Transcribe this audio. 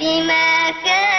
بما كان